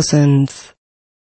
Thousands